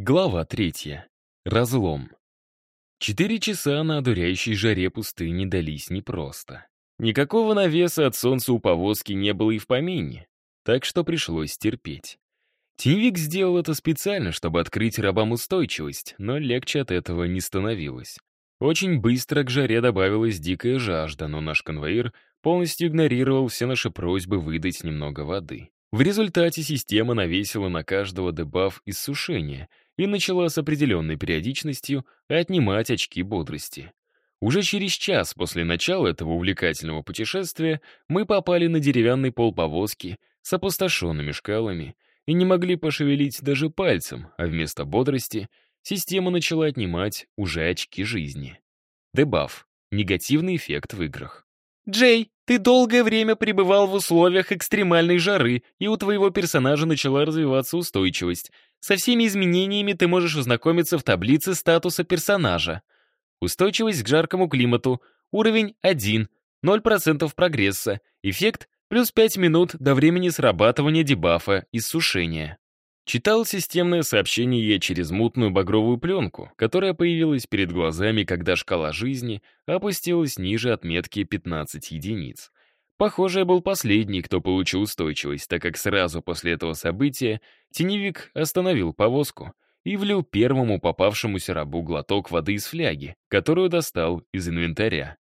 Глава третья. Разлом. Четыре часа на одуряющей жаре пустыни дались непросто. Никакого навеса от солнца у повозки не было и в помине, так что пришлось терпеть. Тинвик сделал это специально, чтобы открыть рабам устойчивость, но легче от этого не становилось. Очень быстро к жаре добавилась дикая жажда, но наш конвоир полностью игнорировал все наши просьбы выдать немного воды. В результате система навесила на каждого дебаф иссушения и начала с определенной периодичностью отнимать очки бодрости. Уже через час после начала этого увлекательного путешествия мы попали на деревянный пол повозки с опустошенными шкалами и не могли пошевелить даже пальцем, а вместо бодрости система начала отнимать уже очки жизни. Дебаф. Негативный эффект в играх. «Джей, ты долгое время пребывал в условиях экстремальной жары, и у твоего персонажа начала развиваться устойчивость. Со всеми изменениями ты можешь ознакомиться в таблице статуса персонажа. Устойчивость к жаркому климату, уровень 1, 0% прогресса, эффект плюс 5 минут до времени срабатывания дебафа иссушения. Читал системное сообщение через мутную багровую пленку, которая появилась перед глазами, когда шкала жизни опустилась ниже отметки 15 единиц. Похоже, я был последний, кто получил устойчивость, так как сразу после этого события теневик остановил повозку и влил первому попавшемуся рабу глоток воды из фляги, которую достал из инвентаря.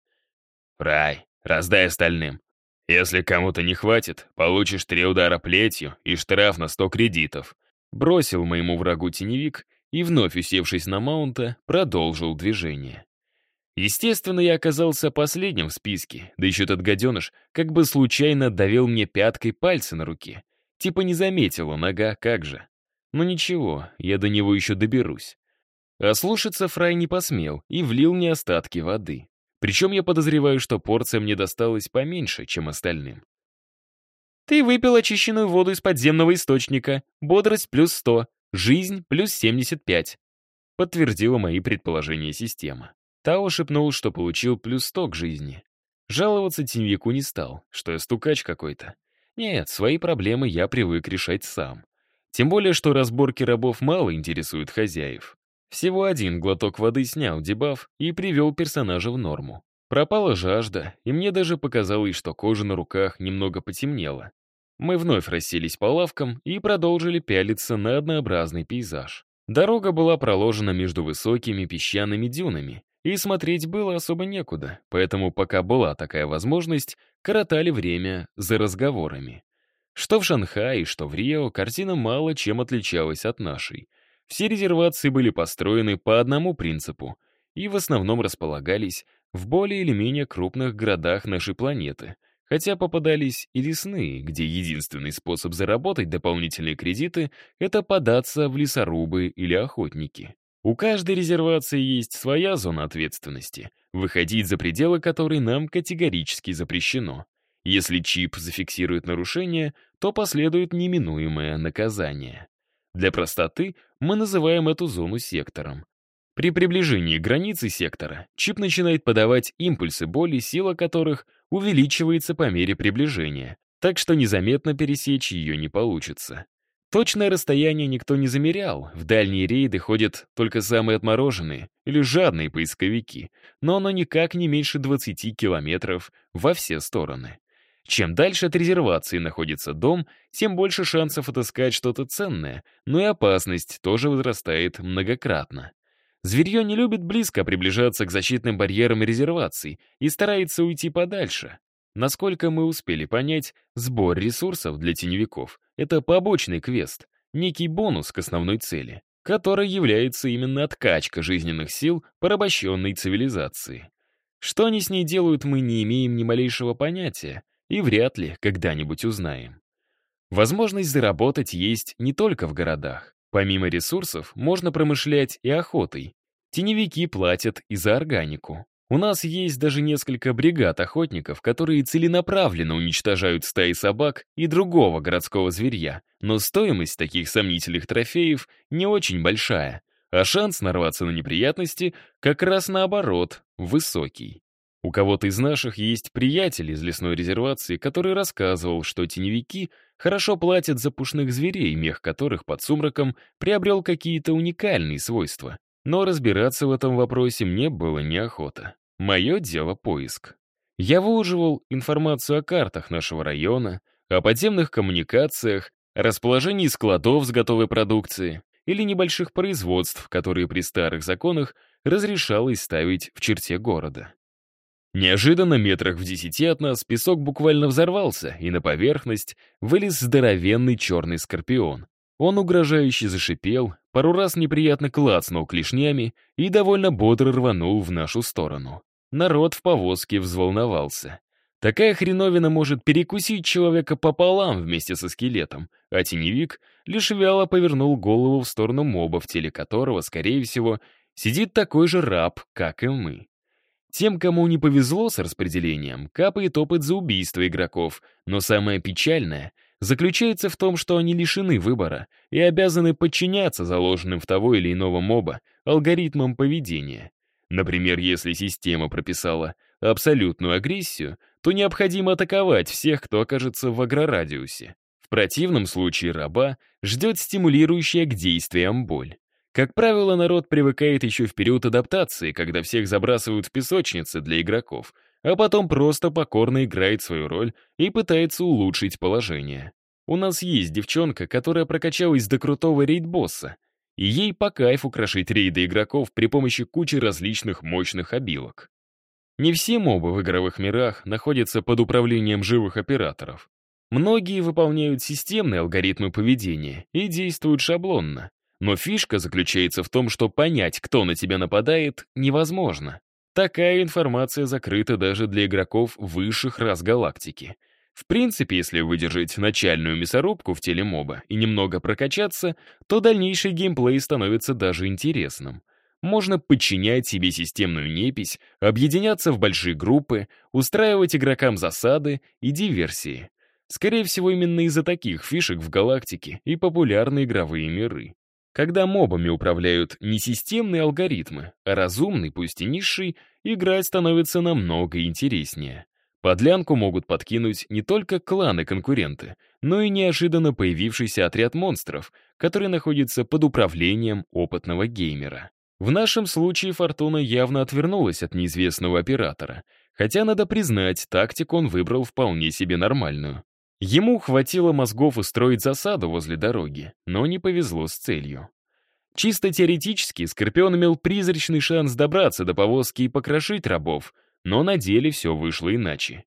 «Рай, раздай остальным. Если кому-то не хватит, получишь три удара плетью и штраф на сто кредитов», Бросил моему врагу теневик и, вновь усевшись на маунта, продолжил движение. Естественно, я оказался последним в списке, да еще этот гаденыш как бы случайно давил мне пяткой пальцы на руке. Типа не заметила нога, как же. Но ничего, я до него еще доберусь. А слушаться Фрай не посмел и влил мне остатки воды. Причем я подозреваю, что порция мне досталась поменьше, чем остальным. Ты выпил очищенную воду из подземного источника. Бодрость плюс 100, жизнь плюс 75. Подтвердила мои предположения система. Тао шепнул, что получил плюс 100 к жизни. Жаловаться теневику не стал, что я стукач какой-то. Нет, свои проблемы я привык решать сам. Тем более, что разборки рабов мало интересуют хозяев. Всего один глоток воды снял дебаф и привел персонажа в норму. Пропала жажда, и мне даже показалось, что кожа на руках немного потемнела. Мы вновь расселись по лавкам и продолжили пялиться на однообразный пейзаж. Дорога была проложена между высокими песчаными дюнами, и смотреть было особо некуда, поэтому пока была такая возможность, коротали время за разговорами. Что в Шанхае, что в Рио картина мало чем отличалась от нашей. Все резервации были построены по одному принципу и в основном располагались в более или менее крупных городах нашей планеты, хотя попадались и лесные, где единственный способ заработать дополнительные кредиты — это податься в лесорубы или охотники. У каждой резервации есть своя зона ответственности, выходить за пределы которой нам категорически запрещено. Если чип зафиксирует нарушение, то последует неминуемое наказание. Для простоты мы называем эту зону сектором, при приближении к границе сектора чип начинает подавать импульсы боли, сила которых увеличивается по мере приближения, так что незаметно пересечь ее не получится. Точное расстояние никто не замерял, в дальние рейды ходят только самые отмороженные или жадные поисковики, но оно никак не меньше 20 километров во все стороны. Чем дальше от резервации находится дом, тем больше шансов отыскать что-то ценное, но и опасность тоже возрастает многократно. Зверье не любит близко приближаться к защитным барьерам резерваций и старается уйти подальше. Насколько мы успели понять, сбор ресурсов для теневиков — это побочный квест, некий бонус к основной цели, которой является именно откачка жизненных сил порабощенной цивилизации. Что они с ней делают, мы не имеем ни малейшего понятия и вряд ли когда-нибудь узнаем. Возможность заработать есть не только в городах. Помимо ресурсов, можно промышлять и охотой. Теневики платят и за органику. У нас есть даже несколько бригад охотников, которые целенаправленно уничтожают стаи собак и другого городского зверья, но стоимость таких сомнительных трофеев не очень большая, а шанс нарваться на неприятности как раз наоборот, высокий. У кого-то из наших есть приятель из лесной резервации, который рассказывал, что теневики хорошо платят за пушных зверей, мех которых под сумраком приобрел какие-то уникальные свойства. Но разбираться в этом вопросе мне было неохота. Мое дело — поиск. Я выуживал информацию о картах нашего района, о подземных коммуникациях, расположении складов с готовой продукцией или небольших производств, которые при старых законах разрешалось ставить в черте города. Неожиданно метрах в десяти от нас песок буквально взорвался, и на поверхность вылез здоровенный черный скорпион. Он угрожающе зашипел, пару раз неприятно клацнул клешнями и довольно бодро рванул в нашу сторону. Народ в повозке взволновался. Такая хреновина может перекусить человека пополам вместе со скелетом, а теневик лишь вяло повернул голову в сторону моба, в теле которого, скорее всего, сидит такой же раб, как и мы. Тем, кому не повезло с распределением, капает опыт за убийство игроков, но самое печальное заключается в том, что они лишены выбора и обязаны подчиняться заложенным в того или иного моба алгоритмам поведения. Например, если система прописала абсолютную агрессию, то необходимо атаковать всех, кто окажется в агрорадиусе. В противном случае раба ждет стимулирующая к действиям боль. Как правило, народ привыкает еще в период адаптации, когда всех забрасывают в песочницы для игроков, а потом просто покорно играет свою роль и пытается улучшить положение. У нас есть девчонка, которая прокачалась до крутого рейд-босса, и ей по кайфу крошить рейды игроков при помощи кучи различных мощных обилок. Не все мобы в игровых мирах находятся под управлением живых операторов. Многие выполняют системные алгоритмы поведения и действуют шаблонно. Но фишка заключается в том, что понять, кто на тебя нападает, невозможно. Такая информация закрыта даже для игроков высших рас галактики. В принципе, если выдержать начальную мясорубку в теле моба и немного прокачаться, то дальнейший геймплей становится даже интересным. Можно подчинять себе системную непись, объединяться в большие группы, устраивать игрокам засады и диверсии. Скорее всего, именно из-за таких фишек в галактике и популярны игровые миры. Когда мобами управляют не системные алгоритмы, а разумный, пусть и низший, играть становится намного интереснее. Подлянку могут подкинуть не только кланы-конкуренты, но и неожиданно появившийся отряд монстров, который находится под управлением опытного геймера. В нашем случае Фортуна явно отвернулась от неизвестного оператора, хотя, надо признать, тактику он выбрал вполне себе нормальную. Ему хватило мозгов устроить засаду возле дороги, но не повезло с целью. Чисто теоретически Скорпион имел призрачный шанс добраться до повозки и покрошить рабов, но на деле все вышло иначе.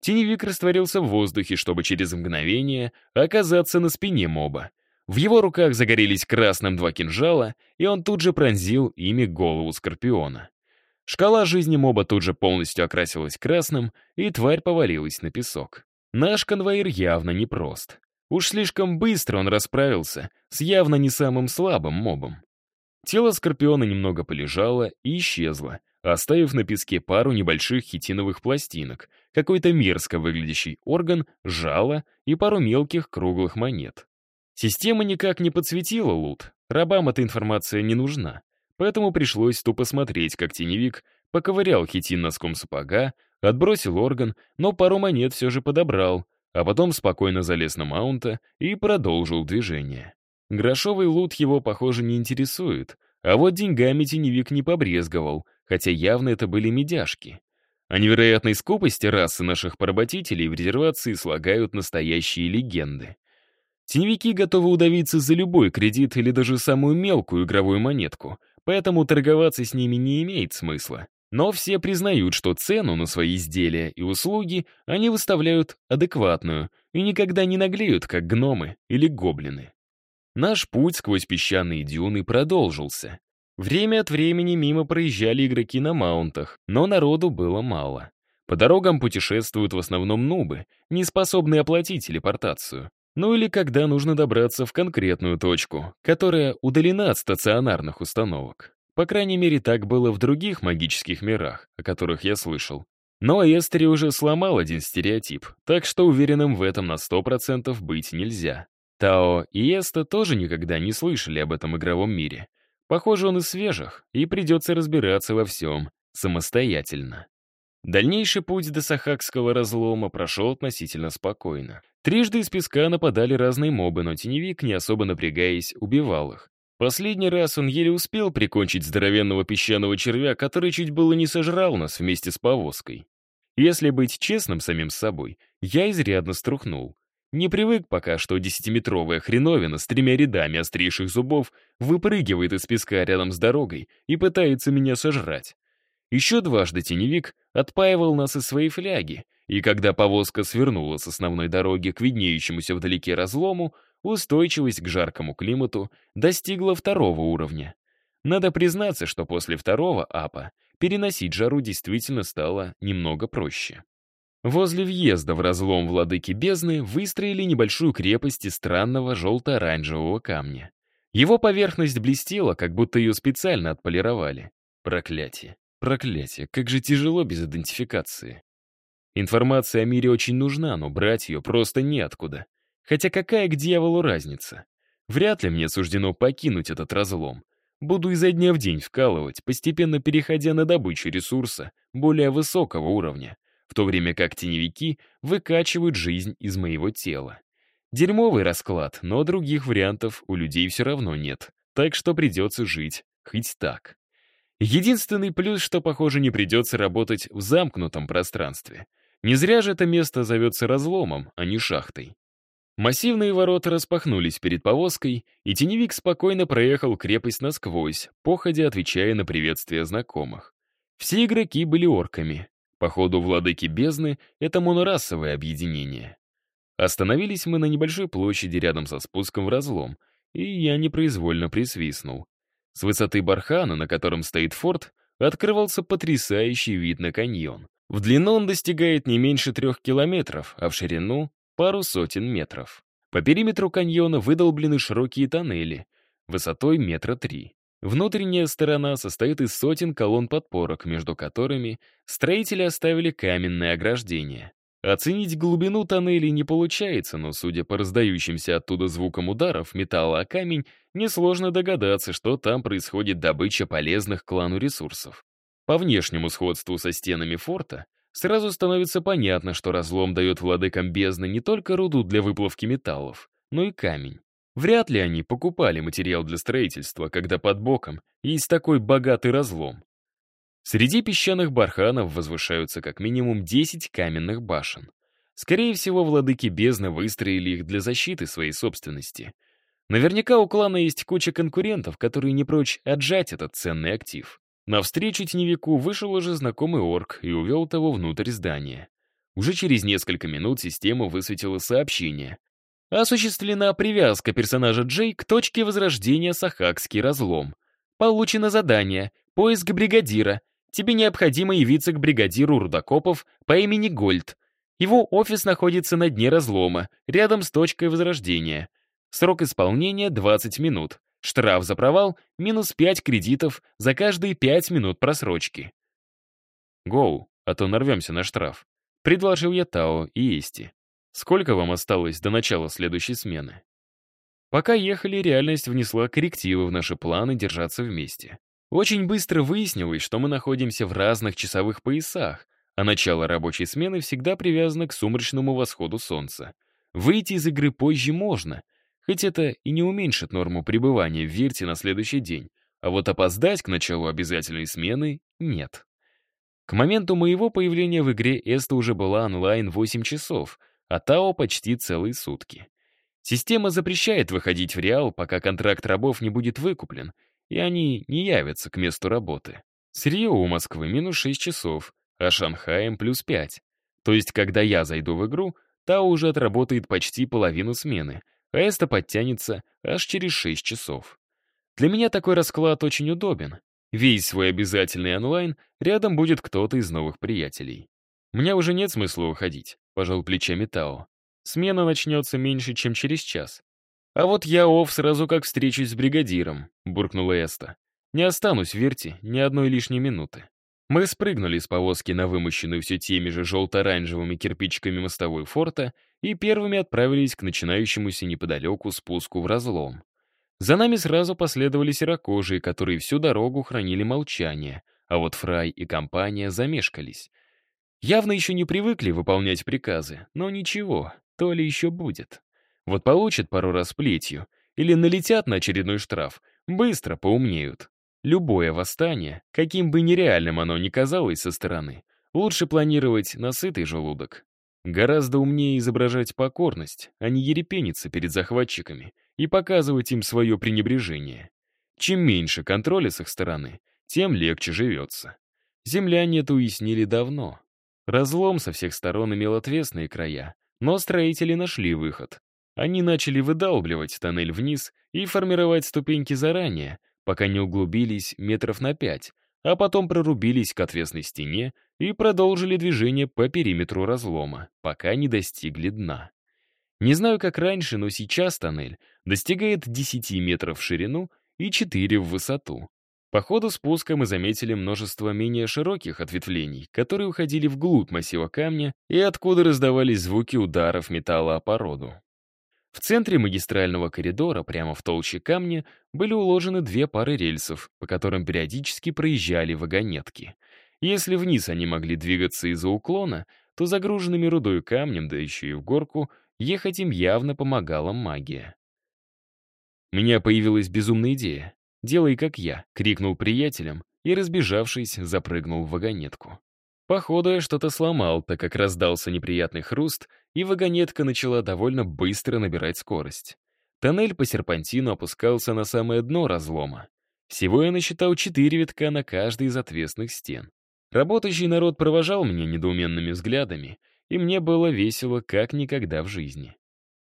Теневик растворился в воздухе, чтобы через мгновение оказаться на спине моба. В его руках загорелись красным два кинжала, и он тут же пронзил ими голову Скорпиона. Шкала жизни моба тут же полностью окрасилась красным, и тварь повалилась на песок. Наш конвоир явно непрост. Уж слишком быстро он расправился с явно не самым слабым мобом. Тело Скорпиона немного полежало и исчезло, оставив на песке пару небольших хитиновых пластинок, какой-то мерзко выглядящий орган, жало и пару мелких круглых монет. Система никак не подсветила лут, рабам эта информация не нужна, поэтому пришлось тупо смотреть, как теневик поковырял хитин носком сапога, Отбросил орган, но пару монет все же подобрал, а потом спокойно залез на маунта и продолжил движение. Грошовый лут его, похоже, не интересует, а вот деньгами теневик не побрезговал, хотя явно это были медяшки. О невероятной скупости расы наших поработителей в резервации слагают настоящие легенды. Теневики готовы удавиться за любой кредит или даже самую мелкую игровую монетку, поэтому торговаться с ними не имеет смысла. Но все признают, что цену на свои изделия и услуги они выставляют адекватную и никогда не наглеют, как гномы или гоблины. Наш путь сквозь песчаные дюны продолжился. Время от времени мимо проезжали игроки на маунтах, но народу было мало. По дорогам путешествуют в основном нубы, не способные оплатить телепортацию. Ну или когда нужно добраться в конкретную точку, которая удалена от стационарных установок. По крайней мере, так было в других магических мирах, о которых я слышал. Но Эстери уже сломал один стереотип, так что уверенным в этом на 100% быть нельзя. Тао и Эста тоже никогда не слышали об этом игровом мире. Похоже, он из свежих, и придется разбираться во всем самостоятельно. Дальнейший путь до Сахакского разлома прошел относительно спокойно. Трижды из песка нападали разные мобы, но теневик, не особо напрягаясь, убивал их. Последний раз он еле успел прикончить здоровенного песчаного червя, который чуть было не сожрал нас вместе с повозкой. Если быть честным самим собой, я изрядно струхнул. Не привык пока, что десятиметровая хреновина с тремя рядами острейших зубов выпрыгивает из песка рядом с дорогой и пытается меня сожрать. Еще дважды теневик отпаивал нас из своей фляги, и когда повозка свернула с основной дороги к виднеющемуся вдалеке разлому, устойчивость к жаркому климату достигла второго уровня. Надо признаться, что после второго апа переносить жару действительно стало немного проще. Возле въезда в разлом владыки бездны выстроили небольшую крепость из странного желто-оранжевого камня. Его поверхность блестела, как будто ее специально отполировали. Проклятие. Проклятие, как же тяжело без идентификации. Информация о мире очень нужна, но брать ее просто неоткуда. Хотя какая к дьяволу разница? Вряд ли мне суждено покинуть этот разлом. Буду изо дня в день вкалывать, постепенно переходя на добычу ресурса более высокого уровня, в то время как теневики выкачивают жизнь из моего тела. Дерьмовый расклад, но других вариантов у людей все равно нет, так что придется жить хоть так. Единственный плюс, что, похоже, не придется работать в замкнутом пространстве. Не зря же это место зовется разломом, а не шахтой. Массивные ворота распахнулись перед повозкой, и теневик спокойно проехал крепость насквозь, походя отвечая на приветствия знакомых. Все игроки были орками. Походу, владыки бездны — это монорасовое объединение. Остановились мы на небольшой площади рядом со спуском в разлом, и я непроизвольно присвистнул. С высоты бархана, на котором стоит форт, открывался потрясающий вид на каньон. В длину он достигает не меньше трех километров, а в ширину — пару сотен метров. По периметру каньона выдолблены широкие тоннели, высотой метра три. Внутренняя сторона состоит из сотен колонн подпорок, между которыми строители оставили каменное ограждение. Оценить глубину тоннелей не получается, но, судя по раздающимся оттуда звукам ударов металла о камень, несложно догадаться, что там происходит добыча полезных клану ресурсов. По внешнему сходству со стенами форта сразу становится понятно, что разлом дает владыкам бездны не только руду для выплавки металлов, но и камень. Вряд ли они покупали материал для строительства, когда под боком есть такой богатый разлом. Среди песчаных барханов возвышаются как минимум 10 каменных башен. Скорее всего, владыки бездны выстроили их для защиты своей собственности. Наверняка у клана есть куча конкурентов, которые не прочь отжать этот ценный актив. Навстречу теневику вышел уже знакомый орк и увел того внутрь здания. Уже через несколько минут система высветила сообщение. Осуществлена привязка персонажа Джей к точке возрождения Сахакский разлом. Получено задание «Поиск бригадира», тебе необходимо явиться к бригадиру рудокопов по имени Гольд. Его офис находится на дне разлома, рядом с точкой возрождения. Срок исполнения — 20 минут. Штраф за провал — минус 5 кредитов за каждые 5 минут просрочки. «Гоу, а то нарвемся на штраф», — предложил я Тао и Эсти. «Сколько вам осталось до начала следующей смены?» Пока ехали, реальность внесла коррективы в наши планы держаться вместе. Очень быстро выяснилось, что мы находимся в разных часовых поясах, а начало рабочей смены всегда привязано к сумрачному восходу солнца. Выйти из игры позже можно, хоть это и не уменьшит норму пребывания в Вирте на следующий день, а вот опоздать к началу обязательной смены нет. К моменту моего появления в игре Эста уже была онлайн 8 часов, а Тао почти целые сутки. Система запрещает выходить в Реал, пока контракт рабов не будет выкуплен, и они не явятся к месту работы. С Рио у Москвы минус 6 часов, а Шанхаем плюс 5. То есть, когда я зайду в игру, та уже отработает почти половину смены, а Эста подтянется аж через 6 часов. Для меня такой расклад очень удобен. Весь свой обязательный онлайн рядом будет кто-то из новых приятелей. Мне уже нет смысла уходить, пожал плечами Тао. Смена начнется меньше, чем через час. «А вот я, Ов, сразу как встречусь с бригадиром», — буркнула Эста. «Не останусь, верьте, ни одной лишней минуты». Мы спрыгнули с повозки на вымощенную все теми же желто-оранжевыми кирпичиками мостовой форта и первыми отправились к начинающемуся неподалеку спуску в разлом. За нами сразу последовали серокожие, которые всю дорогу хранили молчание, а вот Фрай и компания замешкались. Явно еще не привыкли выполнять приказы, но ничего, то ли еще будет. Вот получат пару раз плетью или налетят на очередной штраф, быстро поумнеют. Любое восстание, каким бы нереальным оно ни казалось со стороны, лучше планировать на сытый желудок. Гораздо умнее изображать покорность, а не ерепениться перед захватчиками и показывать им свое пренебрежение. Чем меньше контроля с их стороны, тем легче живется. Земляне это уяснили давно. Разлом со всех сторон имел отвесные края, но строители нашли выход. Они начали выдалбливать тоннель вниз и формировать ступеньки заранее, пока не углубились метров на пять, а потом прорубились к отвесной стене и продолжили движение по периметру разлома, пока не достигли дна. Не знаю, как раньше, но сейчас тоннель достигает 10 метров в ширину и 4 в высоту. По ходу спуска мы заметили множество менее широких ответвлений, которые уходили вглубь массива камня и откуда раздавались звуки ударов металла о породу. В центре магистрального коридора, прямо в толще камня, были уложены две пары рельсов, по которым периодически проезжали вагонетки. Если вниз они могли двигаться из-за уклона, то загруженными рудой камнем, да еще и в горку, ехать им явно помогала магия. У меня появилась безумная идея. «Делай, как я», — крикнул приятелям и, разбежавшись, запрыгнул в вагонетку. Походу, я что-то сломал, так как раздался неприятный хруст, и вагонетка начала довольно быстро набирать скорость. Тоннель по серпантину опускался на самое дно разлома. Всего я насчитал четыре витка на каждой из отвесных стен. Работающий народ провожал меня недоуменными взглядами, и мне было весело как никогда в жизни.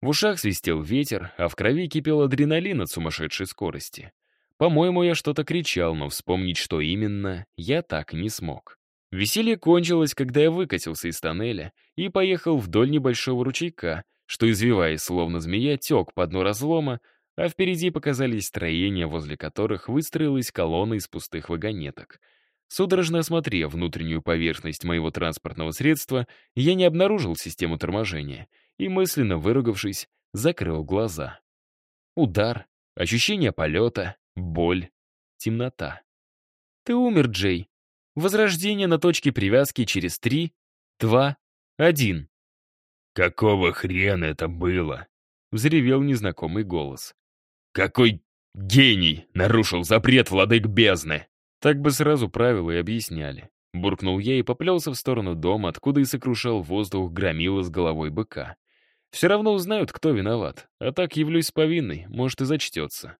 В ушах свистел ветер, а в крови кипел адреналин от сумасшедшей скорости. По-моему, я что-то кричал, но вспомнить, что именно, я так не смог. Веселье кончилось, когда я выкатился из тоннеля и поехал вдоль небольшого ручейка, что, извиваясь словно змея, тек по дну разлома, а впереди показались строения, возле которых выстроилась колонна из пустых вагонеток. Судорожно осмотрев внутреннюю поверхность моего транспортного средства, я не обнаружил систему торможения и, мысленно выругавшись, закрыл глаза. Удар, ощущение полета, боль, темнота. «Ты умер, Джей», Возрождение на точке привязки через три, два, один. «Какого хрена это было?» — взревел незнакомый голос. «Какой гений нарушил запрет владык бездны!» Так бы сразу правила и объясняли. Буркнул я и поплелся в сторону дома, откуда и сокрушал воздух громила с головой быка. Все равно узнают, кто виноват, а так явлюсь повинной, может и зачтется.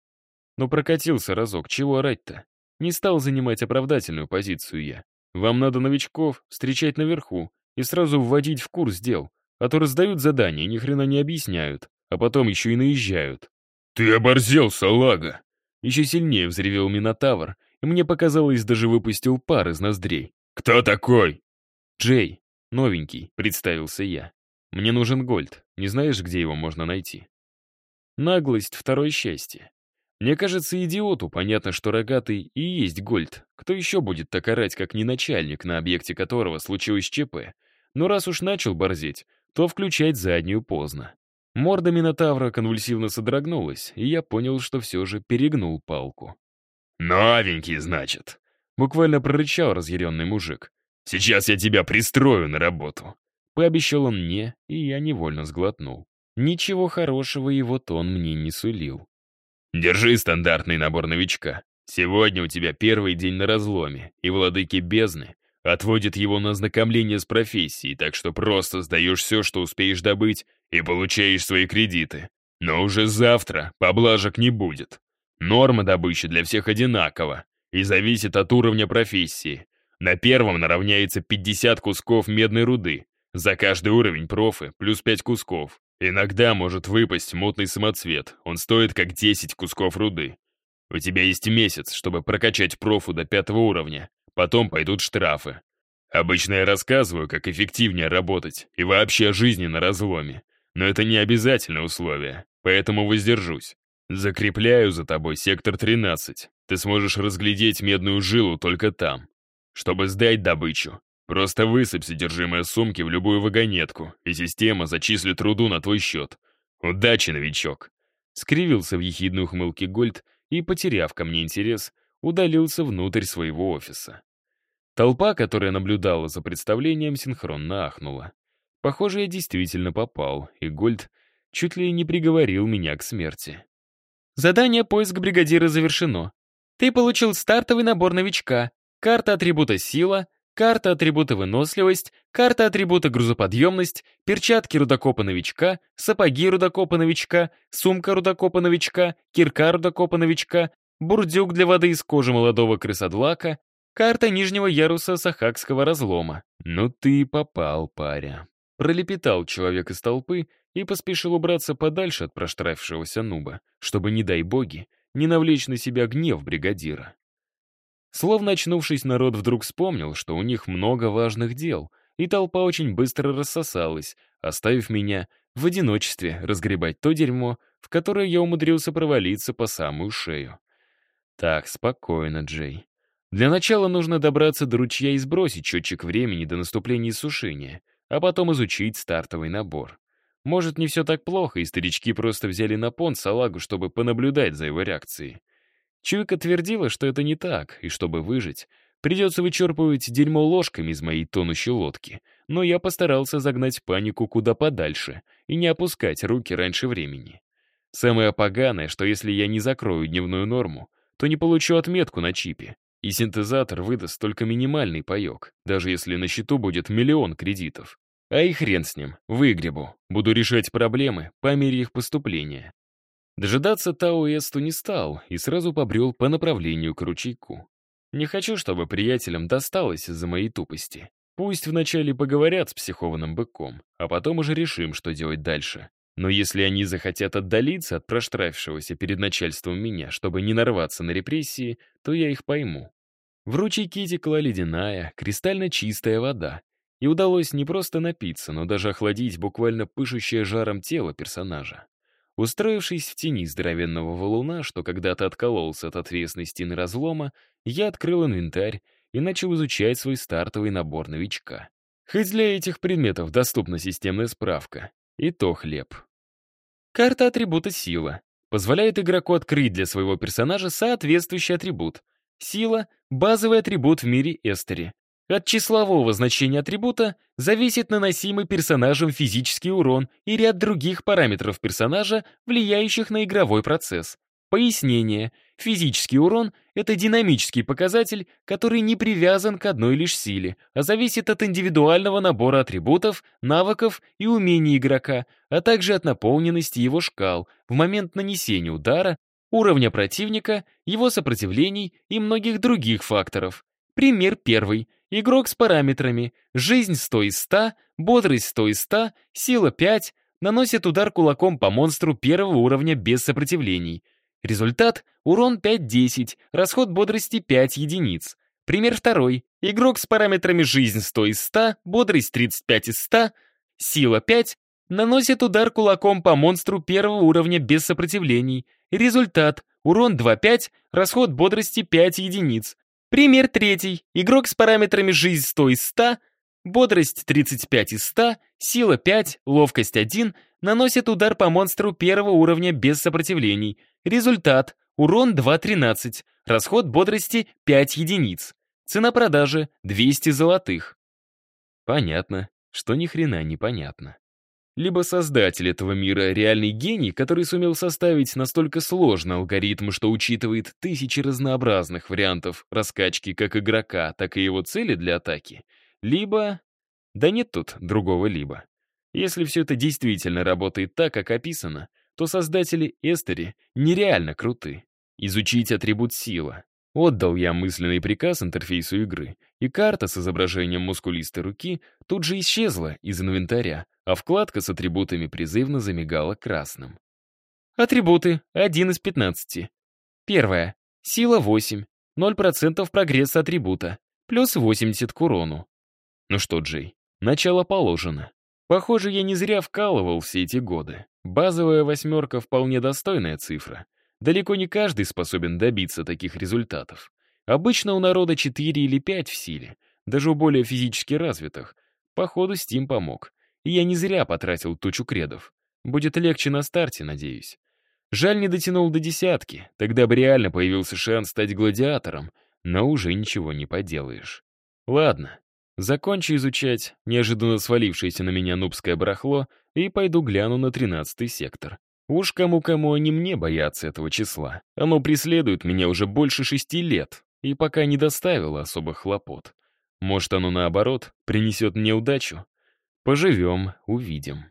Но прокатился разок, чего орать-то? Не стал занимать оправдательную позицию я. Вам надо новичков встречать наверху и сразу вводить в курс дел, а то раздают задания, ни хрена не объясняют, а потом еще и наезжают. «Ты оборзел, салага!» Еще сильнее взревел Минотавр, мне показалось, даже выпустил пар из ноздрей. «Кто такой?» «Джей, новенький», — представился я. «Мне нужен Гольд. Не знаешь, где его можно найти?» Наглость — второе счастье. Мне кажется, идиоту понятно, что рогатый и есть Гольд. Кто еще будет так орать, как не начальник, на объекте которого случилось ЧП? Но раз уж начал борзеть, то включать заднюю поздно. Морда Минотавра конвульсивно содрогнулась, и я понял, что все же перегнул палку. «Новенький, значит», — буквально прорычал разъяренный мужик. «Сейчас я тебя пристрою на работу», — пообещал он мне, и я невольно сглотнул. Ничего хорошего его тон мне не сулил. Держи стандартный набор новичка. Сегодня у тебя первый день на разломе, и владыки бездны отводят его на ознакомление с профессией, так что просто сдаешь все, что успеешь добыть, и получаешь свои кредиты. Но уже завтра поблажек не будет. Норма добычи для всех одинакова и зависит от уровня профессии. На первом наравняется 50 кусков медной руды. За каждый уровень профы плюс 5 кусков. Иногда может выпасть мутный самоцвет, он стоит как 10 кусков руды. У тебя есть месяц, чтобы прокачать профу до пятого уровня, потом пойдут штрафы. Обычно я рассказываю, как эффективнее работать и вообще о жизни на разломе, но это не обязательное условие, поэтому воздержусь. Закрепляю за тобой сектор 13. Ты сможешь разглядеть медную жилу только там. Чтобы сдать добычу, Просто высыпь содержимое сумки в любую вагонетку, и система зачислит труду на твой счет. Удачи, новичок!» Скривился в ехидной ухмылке Гольд и, потеряв ко мне интерес, удалился внутрь своего офиса. Толпа, которая наблюдала за представлением, синхронно ахнула. Похоже, я действительно попал, и Гольд чуть ли не приговорил меня к смерти. Задание «Поиск бригадира» завершено. Ты получил стартовый набор новичка, карта атрибута «Сила», карта атрибута «Выносливость», карта атрибута «Грузоподъемность», перчатки рудокопа-новичка, сапоги рудокопа-новичка, сумка рудокопа-новичка, кирка рудокопа-новичка, бурдюк для воды из кожи молодого крысодлака, карта нижнего яруса Сахакского разлома. «Ну ты попал, паря», — пролепетал человек из толпы и поспешил убраться подальше от проштрафившегося нуба, чтобы, не дай боги, не навлечь на себя гнев бригадира. Словно очнувшись, народ вдруг вспомнил, что у них много важных дел, и толпа очень быстро рассосалась, оставив меня в одиночестве разгребать то дерьмо, в которое я умудрился провалиться по самую шею. Так, спокойно, Джей. Для начала нужно добраться до ручья и сбросить счетчик времени до наступления сушения, а потом изучить стартовый набор. Может, не все так плохо, и старички просто взяли на понт салагу, чтобы понаблюдать за его реакцией. Чуйка твердила, что это не так, и чтобы выжить, придется вычерпывать дерьмо ложками из моей тонущей лодки. Но я постарался загнать панику куда подальше и не опускать руки раньше времени. Самое поганое, что если я не закрою дневную норму, то не получу отметку на чипе, и синтезатор выдаст только минимальный паёк, даже если на счету будет миллион кредитов. А и хрен с ним, выгребу. Буду решать проблемы по мере их поступления. Дожидаться Эсту не стал и сразу побрел по направлению к ручейку. Не хочу, чтобы приятелям досталось из-за моей тупости. Пусть вначале поговорят с психованным быком, а потом уже решим, что делать дальше. Но если они захотят отдалиться от проштрафившегося перед начальством меня, чтобы не нарваться на репрессии, то я их пойму. В ручейке текла ледяная, кристально чистая вода, и удалось не просто напиться, но даже охладить буквально пышущее жаром тело персонажа. Устроившись в тени здоровенного валуна, что когда-то откололся от отвесной стены разлома, я открыл инвентарь и начал изучать свой стартовый набор новичка. Хоть для этих предметов доступна системная справка. И то хлеб. Карта атрибута «Сила» позволяет игроку открыть для своего персонажа соответствующий атрибут. Сила — базовый атрибут в мире Эстери. От числового значения атрибута зависит наносимый персонажем физический урон и ряд других параметров персонажа, влияющих на игровой процесс. Пояснение. Физический урон — это динамический показатель, который не привязан к одной лишь силе, а зависит от индивидуального набора атрибутов, навыков и умений игрока, а также от наполненности его шкал в момент нанесения удара, уровня противника, его сопротивлений и многих других факторов. Пример первый — Игрок с параметрами «Жизнь 100 из 100», «Бодрость 100 из 100», «Сила 5», наносит удар кулаком по монстру первого уровня без сопротивлений. Результат — урон 5-10, расход бодрости 5 единиц. Пример второй. Игрок с параметрами «Жизнь 100 из 100», «Бодрость 35 из 100», «Сила 5» наносит удар кулаком по монстру первого уровня без сопротивлений. Результат — урон 2-5, расход бодрости 5 единиц. Пример третий. Игрок с параметрами «Жизнь 100 из 100», «Бодрость 35 из 100», «Сила 5», «Ловкость 1» наносит удар по монстру первого уровня без сопротивлений. Результат — урон 2.13, расход бодрости 5 единиц. Цена продажи — 200 золотых. Понятно, что ни хрена не понятно. Либо создатель этого мира — реальный гений, который сумел составить настолько сложный алгоритм, что учитывает тысячи разнообразных вариантов раскачки как игрока, так и его цели для атаки. Либо... Да нет тут другого либо. Если все это действительно работает так, как описано, то создатели Эстери нереально круты. Изучить атрибут сила. Отдал я мысленный приказ интерфейсу игры, и карта с изображением мускулистой руки тут же исчезла из инвентаря, а вкладка с атрибутами призывно замигала красным. Атрибуты 1 из 15. Первое. Сила 8. 0% прогресса атрибута. Плюс 80 к урону. Ну что, Джей, начало положено. Похоже, я не зря вкалывал все эти годы. Базовая восьмерка вполне достойная цифра. Далеко не каждый способен добиться таких результатов. Обычно у народа 4 или 5 в силе, даже у более физически развитых. Походу, Стим помог. И я не зря потратил тучу кредов. Будет легче на старте, надеюсь. Жаль, не дотянул до десятки, тогда бы реально появился шанс стать гладиатором, но уже ничего не поделаешь. Ладно, закончу изучать неожиданно свалившееся на меня нубское барахло и пойду гляну на тринадцатый сектор. Уж кому-кому они мне боятся этого числа. Оно преследует меня уже больше шести лет и пока не доставило особых хлопот. Может, оно наоборот принесет мне удачу? Поживем, увидим.